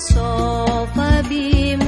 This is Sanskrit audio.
ी